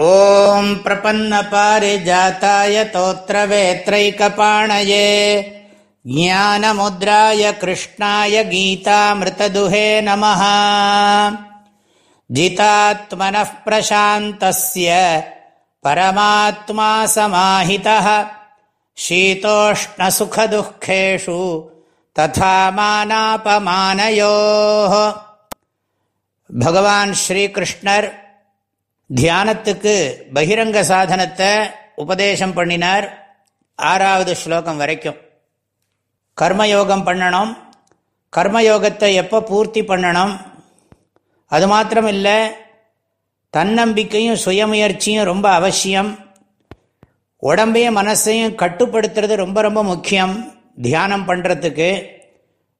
ॐ प्रपन्नपारिजाताय तोत्रवेत्रैकपाणये ज्ञानमुद्राय कृष्णाय गीतामृतदुहे नमः जितात्मनः प्रशान्तस्य परमात्मा समाहितः शीतोष्णसुखदुःखेषु तथा मानापमानयोः भगवान् श्रीकृष्णर् தியானத்துக்கு பகிரங்க சாதனத்தை உபதேசம் பண்ணினார் ஆறாவது ஸ்லோகம் வரைக்கும். கர்மயோகம் பண்ணணும். கர்மயோகத்தை எப்போ பூர்த்தி பண்ணணும்? அது மாத்திரம் இல்லை தன்னம்பிக்கையும் சுயமுயற்சியும் ரொம்ப அவசியம். உடம்பையும் மனசையும் கட்டுப்படுத்துறது ரொம்ப ரொம்ப முக்கியம் தியானம் பண்ணுறதுக்கு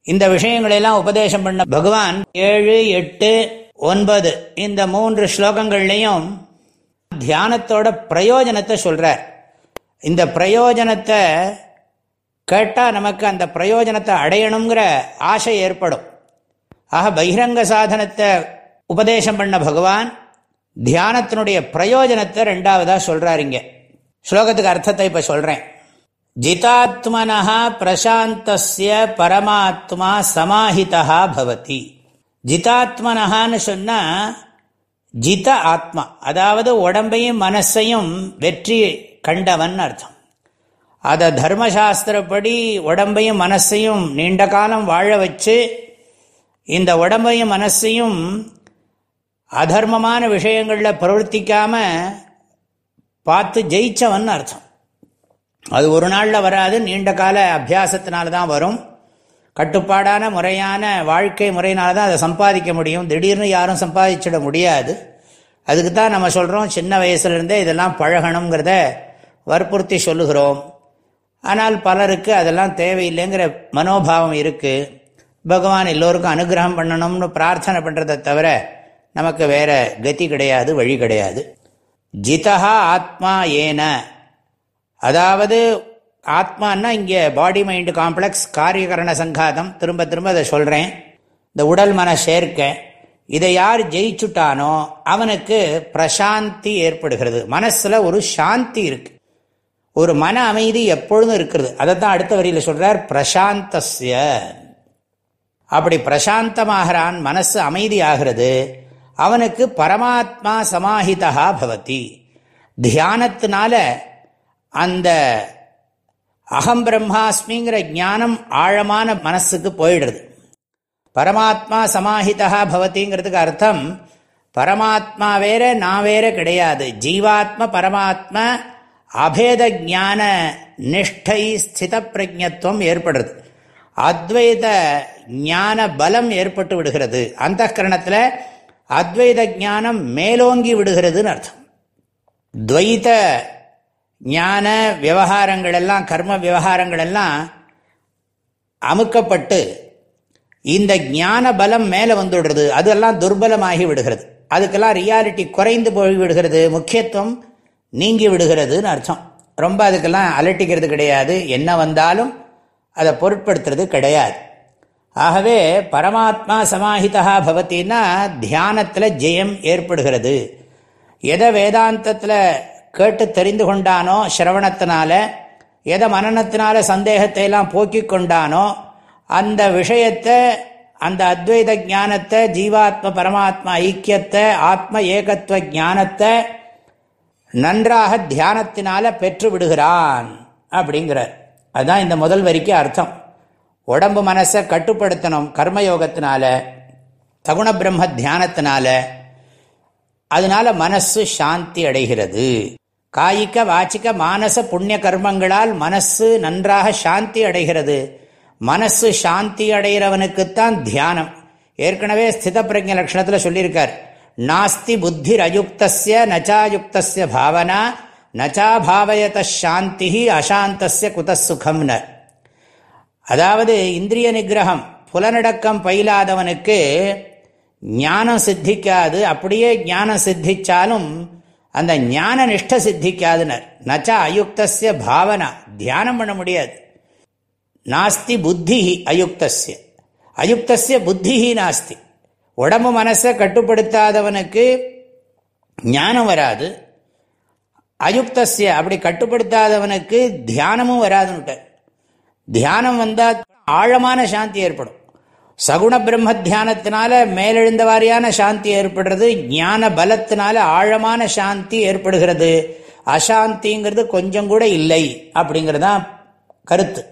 இந்த விஷயங்களெல்லாம் உபதேசம் பண்ண பகவான் ஏழு எட்டு ஒன்பது. இந்த மூன்று ஸ்லோகங்கள்லையும் தியானத்தோட பிரயோஜனத்தை சொல்கிறார் இந்த பிரயோஜனத்தை கேட்டால் நமக்கு அந்த பிரயோஜனத்தை அடையணுங்கிற ஆசை ஏற்படும். ஆக பகிரங்க சாதனத்தை உபதேசம் பண்ண பகவான் தியானத்தினுடைய பிரயோஜனத்தை ரெண்டாவதாக சொல்கிறார் இங்கே. ஸ்லோகத்துக்கு அர்த்தத்தை இப்போ சொல்கிறேன் ஜிதாத்மனா பிரசாந்தஸ்ய பரமாத்மா சமாஹிதா பவதி. ஜிதாத்மனஹான்னு சொன்னால் ஜித ஆத்மா. அதாவது உடம்பையும் மனசையும் வெற்றி கண்டவன் அர்த்தம். அதை தர்மசாஸ்திரப்படி உடம்பையும் மனசையும் நீண்ட காலம் வாழ வச்சு இந்த உடம்பையும் மனசையும் அதர்மமான விஷயங்களில் பிரவர்த்திக்காமல் பார்த்து ஜெயிச்சவன் அர்த்தம். அது ஒரு நாளில் வராது நீண்ட கால அபியாசத்தினால தான் வரும். கட்டுப்பாடான முறையான வாழ்க்கை முறையினால தான் அதை சம்பாதிக்க முடியும். திடீர்னு யாரும் சம்பாதிச்சிட முடியாது. அதுக்கு தான் நம்ம சொல்கிறோம் சின்ன வயசுலேருந்தே இதெல்லாம் பழகணுங்கிறத வற்புறுத்தி சொல்லுகிறோம். ஆனால் பலருக்கு அதெல்லாம் தேவையில்லைங்கிற மனோபாவம் இருக்குது பகவான் எல்லோருக்கும் அனுகிரகம் பண்ணணும்னு பிரார்த்தனை பண்ணுறதை தவிர நமக்கு வேற கதி கிடையாது வழி கிடையாது. ஜிதா ஆத்மா ஏன. அதாவது ஆத்மானா இங்கே பாடி மைண்டு காம்ப்ளெக்ஸ் காரியகரண சங்காதம். திரும்ப திரும்ப அதை சொல்கிறேன் இந்த உடல் மன சேர்க்கை இதை யார் ஜெயிச்சுட்டானோ அவனுக்கு பிரசாந்தி ஏற்படுகிறது. மனசில் ஒரு சாந்தி இருக்கு. ஒரு மன அமைதி எப்பொழுதும் இருக்கிறது அதை தான் அடுத்த வரியில் சொல்கிறார் பிரசாந்தஸ்ய. அப்படி பிரசாந்தமாகிறான் மனசு அமைதி ஆகிறது அவனுக்கு பரமாத்மா சமாஹிதா பவதி. தியானத்தினால அந்த அகம் பிரம்மாஸ்மிங்கிற ஞானம் ஆழமான மனசுக்கு போயிடுறது. பரமாத்மா சமாஹிதா பவதிங்கிறதுக்கு அர்த்தம் பரமாத்மா வேற நான் வேற கிடையாது. ஜீவாத்ம பரமாத்ம அபேத ஜான நிஷ்டை ஸ்தித பிரஜத்துவம் ஏற்படுறது. அத்வைத ஞான பலம் ஏற்பட்டு விடுகிறது. அந்த கரணத்தில் அத்வைத ஞானம் மேலோங்கி விடுகிறதுன்னு அர்த்தம். துவைத ஞான விவகாரங்கள் எல்லாம் கர்ம விவகாரங்கள் எல்லாம் அமுக்கப்பட்டு இந்த ஞான பலம் மேலே வந்துடுறது அதெல்லாம் துர்பலமாகி விடுகிறது. அதுக்கெல்லாம் ரியாலிட்டி குறைந்து போய் விடுகிறது. முக்கியத்துவம் நீங்கி விடுகிறதுன்னு அர்த்தம். ரொம்ப அதுக்கெல்லாம் அலட்டிக்கிறது கிடையாது. என்ன வந்தாலும் அதை பொருட்படுத்துறது கிடையாது. ஆகவே பரமாத்மா சமாஹிதா பவத்தின்னா தியானத்தில் ஜெயம் ஏற்படுகிறது. எதை வேதாந்தத்தில் கேட்டு தெரிந்து கொண்டானோ சிரவணத்தினால எதை மனநத்தினால சந்தேகத்தை எல்லாம் போக்கி கொண்டானோ அந்த விஷயத்தை அந்த அத்வைத ஞானத்தை ஜீவாத்ம பரமாத்மா ஐக்கியத்தை ஆத்ம ஏகத்துவ ஞானத்தை நன்றாக தியானத்தினால பெற்று விடுகிறான் அப்படிங்கிறார். அதுதான் இந்த முதல் வரிக்கு அர்த்தம். உடம்பு மனசை கட்டுப்படுத்தணும் கர்மயோகத்தினால சகுண பிரம்ம தியானத்தினால அதனால மனசு சாந்தி அடைகிறது. காய்க வாச்சிக்க மானச புண்ணிய கர்மங்களால் மனசு நன்றாக சாந்தி அடைகிறது. மனசு சாந்தி அடைகிறவனுக்குத்தான் தியானம். ஏற்கனவே ஸ்தித பிரஜ லட்சணத்தில் சொல்லியிருக்கார். நாஸ்தி புத்தி அயுக்தசிய நச்சாயுக்தசிய பாவனா நச்சா பாவயத சாந்தி அசாந்தசிய குதசுகம்னர் அதாவது இந்திரிய நிகிரகம் புலநடக்கம் பயிலாதவனுக்கு ஞானம் சித்திக்காது. அப்படியே ஞானம் சித்திச்சாலும் அந்த ஞான நிஷ்ட சித்திக்காதுனர். நச்சா அயுக்தசிய பாவனா. தியானம் பண்ண முடியாது. நாஸ்தி புத்தி அயுக்தசிய அயுக்தசிய புத்தி நாஸ்தி. உடம்பு மனசை கட்டுப்படுத்தாதவனுக்கு ஞானம் வராது. அயுக்தசிய அப்படி கட்டுப்படுத்தாதவனுக்கு தியானமும் வராதுன்னுட்டார். தியானம் வந்தால் ஆழமான சாந்தி ஏற்படும். சகுண பிரம்ம தியானத்தினால மேலெழுந்த வாரியான சாந்தி ஏற்படுறது ஞான பலத்தினால ஆழமான சாந்தி ஏற்படுகிறது. அசாந்திங்கிறது கொஞ்சம் கூட இல்லை அப்படிங்கிறதான் கருத்து.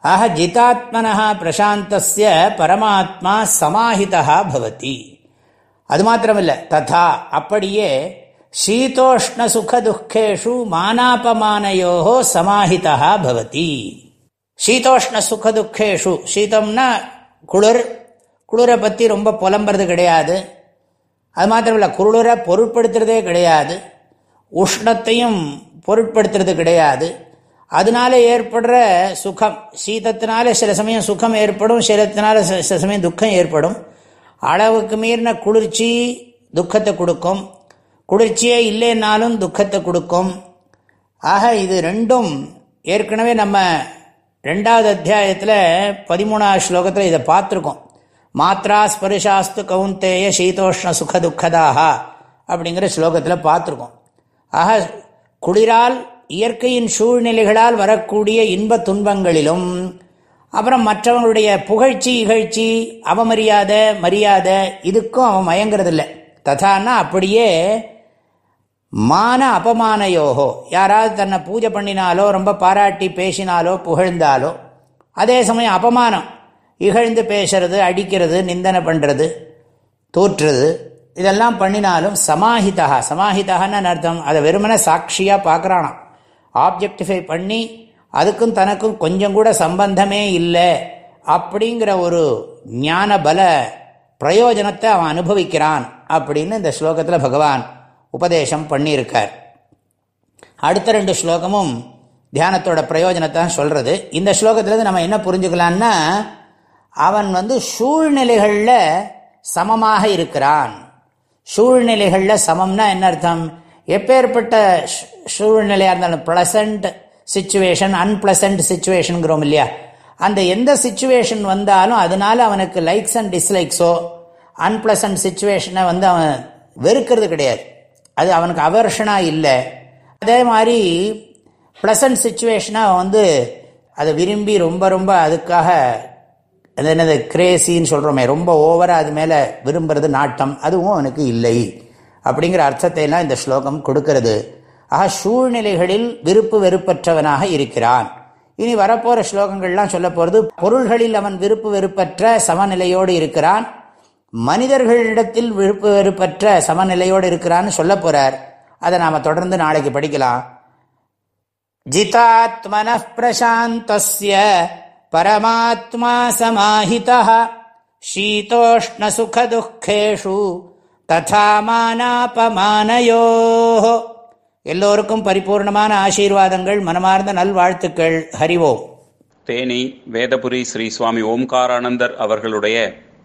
ஆக ஜிதாத்மனா பிரசாந்தஸ்ய பரமாத்மா சமாஹிதா பவதி. அது மாத்திரமில்லை ததா அப்படியே சீதோஷ்ண சுக துக்கேஷு மானாபமானயோ சமாஹிதா பவதி. சீதோஷ்ண சுக துக்கேஷு சீதம்னா குளிர் குளிரை பற்றி ரொம்ப புலம்புறது கிடையாது. அது மாத்திரமில்ல குளிரை பொருட்படுத்துறதே கிடையாது. உஷ்ணத்தையும் பொருட்படுத்துறது கிடையாது. அதனால ஏற்படுற சுகம் சீதத்தினால சில சமயம் சுகம் ஏற்படும் சீதத்தினால சில சமயம் துக்கம் ஏற்படும். அளவுக்கு மீறின குளிர்ச்சி துக்கத்தை கொடுக்கும். குளிர்ச்சியே இல்லைன்னாலும் துக்கத்தை கொடுக்கும். ஆக இது ரெண்டும் ஏற்கனவே நம்ம ரெண்டாவது அத்தியாயத்தில் பதிமூணாவது ஸ்லோகத்தில் இதை பார்த்துருக்கோம். மாத்ரா ஸ்பரிசாஸ்து கவுந்தேய சீதோஷ்ண சுக துக்கதாக அப்படிங்கிற ஸ்லோகத்தில் பார்த்துருக்கோம். ஆக குளிரால் இயற்கையின் சூழ்நிலைகளால் வரக்கூடிய இன்ப துன்பங்களிலும் அப்புறம் மற்றவங்களுடைய புகழ்ச்சி இகழ்ச்சி அவமரியாதை மரியாதை இதுக்கும் அவன் மயங்கிறதில்லை. ததான்னா அப்படியே மான அபமானயோகோ. யாராவது தன்னை பூஜை பண்ணினாலோ ரொம்ப பாராட்டி பேசினாலோ புகழ்ந்தாலோ அதே சமயம் அபமானம். இகழ்ந்து பேசுறது அடிக்கிறது நிந்தனை பண்ணுறது தூற்றுறது இதெல்லாம் பண்ணினாலும் சமாஹிதா. சமாஹிதான்னு அர்த்தம்? அதை வெறுமனை சாட்சியாக பார்க்குறானாம். ஆப்ஜெக்டிஃபை பண்ணி அதுக்கும் தனக்கும் கொஞ்சம் கூட சம்பந்தமே இல்லை அப்படிங்கிற ஒரு ஞான பல பிரயோஜனத்தை அவன் அனுபவிக்கிறான் அப்படின்னு இந்த ஸ்லோகத்தில் பகவான் உபதேசம் பண்ணியிருக்கார். அடுத்த ரெண்டு ஸ்லோகமும் தியானத்தோட பிரயோஜனத்தை சொல்கிறது இந்த ஸ்லோகத்திலேருந்து நம்ம என்ன புரிஞ்சுக்கலான்னா அவன் வந்து சூழ்நிலைகளில் சமமாக இருக்கிறான். சூழ்நிலைகளில் சமம்னா என்ன அர்த்தம்? எப்பேற்பட்ட சூழ்நிலையாக இருந்தாலும் ப்ளசண்ட் சுச்சுவேஷன் அன்பிளசண்ட் சுச்சுவேஷனுங்கிறோம் இல்லையா? அந்த எந்த சுச்சுவேஷன் வந்தாலும் அதனால அவனுக்கு லைக்ஸ் அண்ட் டிஸ்லைக்ஸோ அன்பிளசன்ட் சுச்சுவேஷனை வந்து அவன் வெறுக்கிறது கிடையாது. அது அவனுக்கு அவர்ஷனாக இல்லை. அதே மாதிரி ப்ளசன்ட் சுச்சுவேஷனாக அவன் வந்து அதை விரும்பி ரொம்ப ரொம்ப அதுக்காக அது என்னது கிரேசின்னு சொல்கிறோமே ரொம்ப ஓவராக அது மேலே விரும்புறது நாட்டம் அதுவும் அவனுக்கு இல்லை. அப்படிங்கிற அர்த்தத்தையெல்லாம் இந்த ஸ்லோகம் கொடுக்கறது. ஆக சூழ்நிலைகளில் விருப்பு வெறுப்பற்றவனாக இருக்கிறான். இனி வரப்போகிற ஸ்லோகங்கள்லாம் சொல்ல போகிறது பொருள்களில் அவன் விருப்பு வெறுப்பற்ற சமநிலையோடு இருக்கிறான். மனிதர்களிடத்தில் விருப்ப வெறுப்பற்ற சமநிலையோடு இருக்கிறான்னு சொல்ல போறார். அதை நாம் தொடர்ந்து நாளைக்கு படிக்கலாம். ஜிதாத்மன பிரசாந்தஸ்ய பரமாத்மா சமாஹிதா சீதோஷ்ண சுகதுக்கேஷு ததா மானாபமானயோ எல்லோருக்கும் பரிபூர்ணமான ஆசீர்வாதங்கள் மனமார்ந்த நல்வாழ்த்துக்கள். ஹரிவோம் தேனி வேதபுரி ஸ்ரீ சுவாமி ஓம்காரானந்தர் அவர்களுடைய